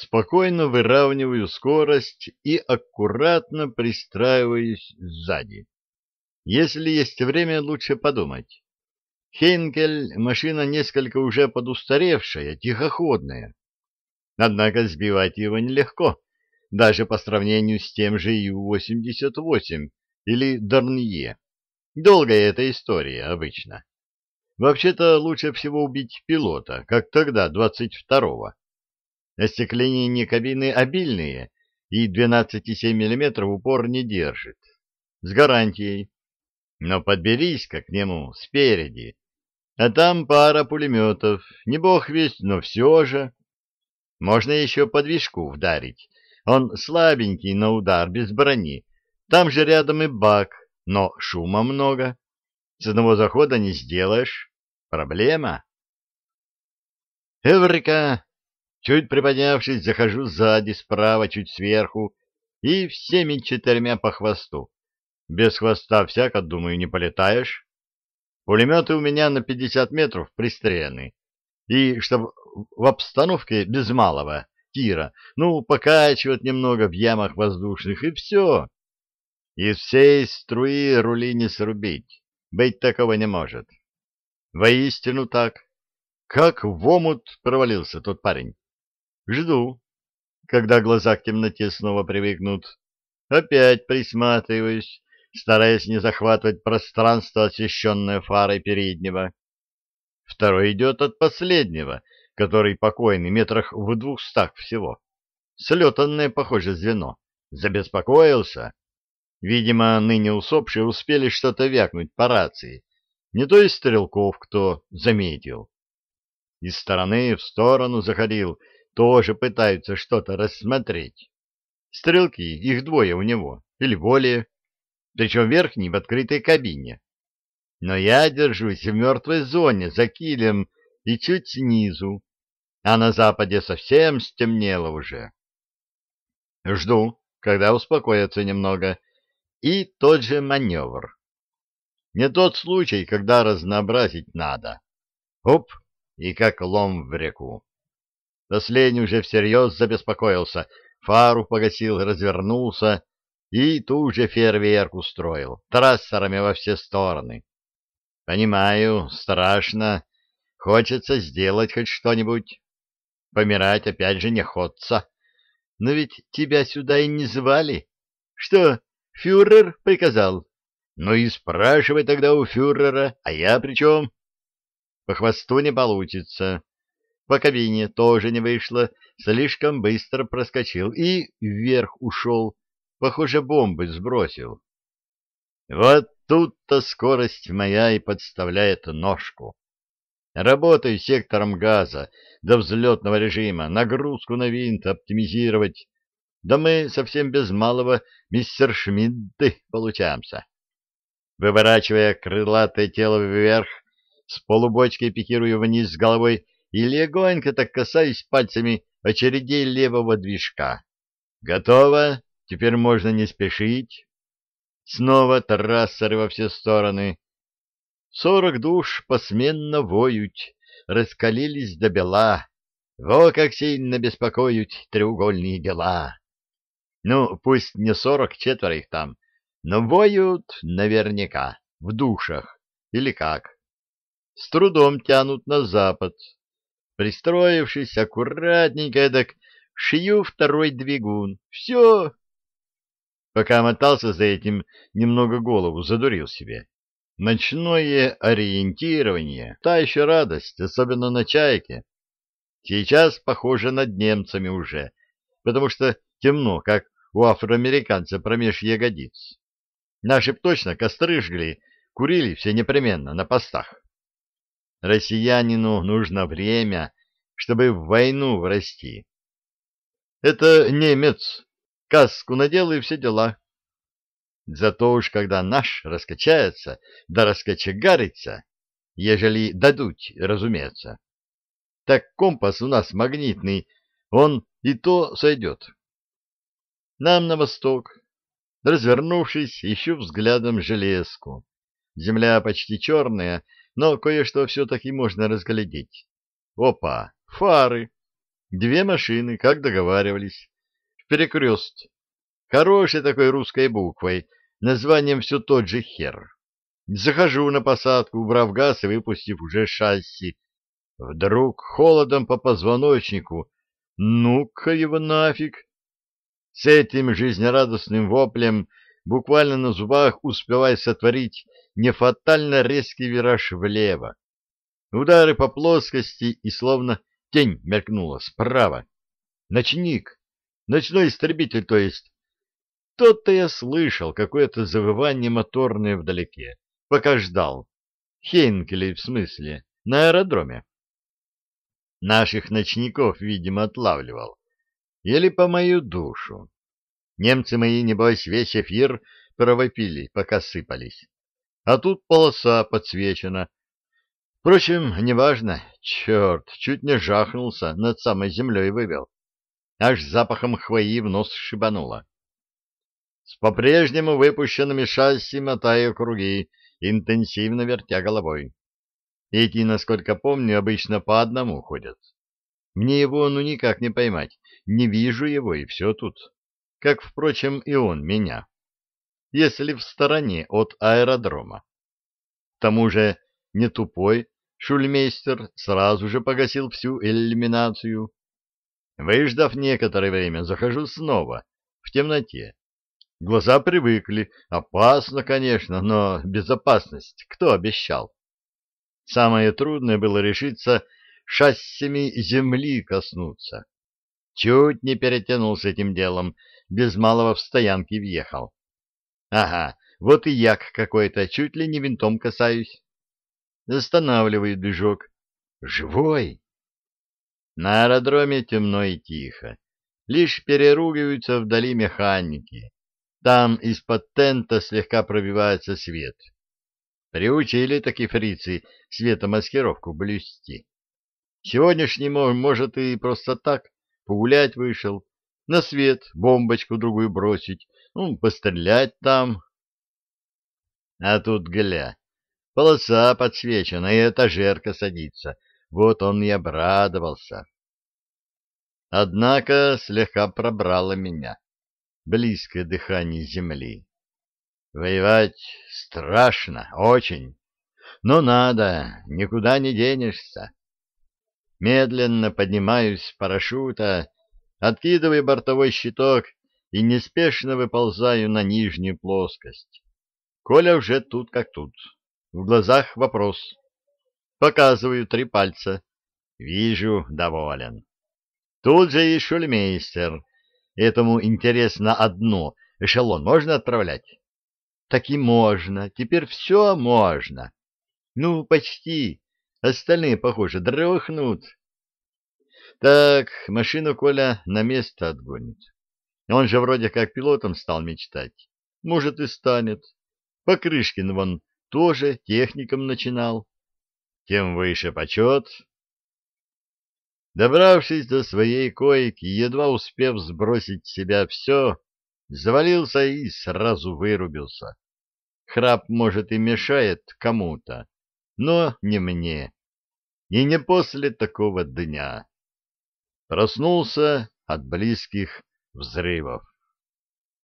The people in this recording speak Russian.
Спокойно выравниваю скорость и аккуратно пристраиваюсь сзади. Если есть время, лучше подумать. Хейнкель — машина несколько уже подустаревшая, тихоходная. Однако сбивать его нелегко, даже по сравнению с тем же Ю-88 или Дарнье. Долгая эта история обычно. Вообще-то лучше всего убить пилота, как тогда, 22-го. Остекление кабины обильные, и 12,7 мм упор не держит. С гарантией. Но подберись-ка к нему спереди. А там пара пулеметов. Не бог весть, но все же. Можно еще по движку вдарить. Он слабенький на удар, без брони. Там же рядом и бак, но шума много. С одного захода не сделаешь. Проблема. Эврика! Чуть приподнявшись, захожу сзади, справа, чуть сверху, и всеми четырьмя по хвосту. Без хвоста всяко, думаю, не полетаешь. Пулеметы у меня на 50 метров пристреляны. И чтобы в обстановке без малого тира, ну, покачивать немного в ямах воздушных, и все. Из всей струи рули не срубить. Быть такого не может. Воистину так. Как в омут провалился тот парень. Жду, когда глаза к темноте снова привыкнут. Опять присматриваюсь, стараясь не захватывать пространство, освещенное фарой переднего. Второй идет от последнего, который покойный, метрах в двухстах всего. Слетанное, похоже, звено. Забеспокоился. Видимо, ныне усопшие успели что-то вякнуть по рации. Не то из стрелков кто заметил. Из стороны в сторону заходил, тоже пытаются что-то рассмотреть. Стрелки, их двое у него, или более, причем верхний в открытой кабине. Но я держусь в мертвой зоне, за килем и чуть снизу, а на западе совсем стемнело уже. Жду, когда успокоятся немного, и тот же маневр. Не тот случай, когда разнообразить надо. Оп, и как лом в реку. Последний уже всерьез забеспокоился, фару погасил, развернулся и тут же фейерверк устроил, трассерами во все стороны. Понимаю, страшно, хочется сделать хоть что-нибудь. Помирать опять же не ходца. Но ведь тебя сюда и не звали. Что, фюрер приказал? Ну и спрашивай тогда у фюрера, а я при чем? По хвосту не получится. По кабине тоже не вышло, слишком быстро проскочил и вверх ушел, похоже, бомбы сбросил. Вот тут-то скорость моя и подставляет ножку. Работаю сектором газа до взлетного режима, нагрузку на винт оптимизировать. Да мы совсем без малого мистер Шмидты получаемся. Выворачивая крылатое тело вверх, с полубочкой пикирую вниз с головой и легонько так касаюсь пальцами очередей левого движка. Готово, теперь можно не спешить. Снова трассеры во все стороны. Сорок душ посменно воют, раскалились до бела. Во как сильно беспокоят треугольные дела. Ну, пусть не сорок, четверо их там, но воют наверняка, в душах, или как. С трудом тянут на запад, Пристроившись аккуратненько, так шью второй двигун. Все. Пока мотался за этим, немного голову задурил себе. Ночное ориентирование — та еще радость, особенно на чайке. Сейчас похоже над немцами уже, потому что темно, как у афроамериканца промеж ягодиц. Наши б точно костры жгли, курили все непременно на постах. Россиянину нужно время, чтобы в войну врасти. Это немец, каску надел и все дела. Зато уж когда наш раскачается, да раскочегарится, ежели дадут, разумеется, так компас у нас магнитный, он и то сойдет. Нам на восток. Развернувшись, ищу взглядом железку. Земля почти черная, но кое-что все-таки можно разглядеть. Опа, фары! Две машины, как договаривались, в перекрест. Хорошей такой русской буквой, названием все тот же хер. Захожу на посадку, убрав газ и выпустив уже шасси. Вдруг холодом по позвоночнику. Ну-ка его нафиг! С этим жизнерадостным воплем буквально на зубах успевая сотворить нефатально резкий вираж влево. Удары по плоскости и словно тень мелькнула справа. Ночник, ночной истребитель, то есть. Тот-то я слышал какое-то завывание моторное вдалеке, пока ждал. Хейнкелей, в смысле, на аэродроме. Наших ночников, видимо, отлавливал. Или по мою душу. Немцы мои, небось, весь эфир провопили, пока сыпались. А тут полоса подсвечена, Впрочем, неважно. Черт, чуть не жахнулся, над самой землей вывел. Аж запахом хвои в нос шибануло. С по-прежнему выпущенными шасси мотаю круги, интенсивно вертя головой. Эти, насколько помню, обычно по одному ходят. Мне его ну никак не поймать. Не вижу его, и все тут. Как, впрочем, и он меня. Если в стороне от аэродрома. К тому же не тупой, шульмейстер сразу же погасил всю иллюминацию. Выждав некоторое время, захожу снова, в темноте. Глаза привыкли. Опасно, конечно, но безопасность кто обещал? Самое трудное было решиться шассями земли коснуться. Чуть не перетянул с этим делом, без малого в стоянке въехал. Ага, вот и як какой-то, чуть ли не винтом касаюсь. Останавливаю движок. Живой! На аэродроме темно и тихо. Лишь переругиваются вдали механики. Там из-под тента слегка пробивается свет. Приучили такие фрицы светомаскировку блюсти. Сегодняшний, может, и просто так, погулять вышел, на свет бомбочку другую бросить, ну, пострелять там. А тут гля, Полоса подсвечена, и этажерка садится. Вот он и обрадовался. Однако слегка пробрало меня. Близкое дыхание земли. Воевать страшно, очень. Но надо, никуда не денешься. Медленно поднимаюсь с парашюта, откидываю бортовой щиток и неспешно выползаю на нижнюю плоскость. Коля уже тут как тут. В глазах вопрос. Показываю три пальца. Вижу, доволен. Тут же и шульмейстер. Этому интересно одно. Эшелон можно отправлять? Так и можно. Теперь все можно. Ну, почти. Остальные, похоже, дрохнут. Так, машину Коля на место отгонит. Он же вроде как пилотом стал мечтать. Может, и станет. Покрышкин вон тоже техником начинал. Тем выше почет. Добравшись до своей койки, едва успев сбросить с себя все, завалился и сразу вырубился. Храп, может, и мешает кому-то, но не мне. И не после такого дня. Проснулся от близких взрывов.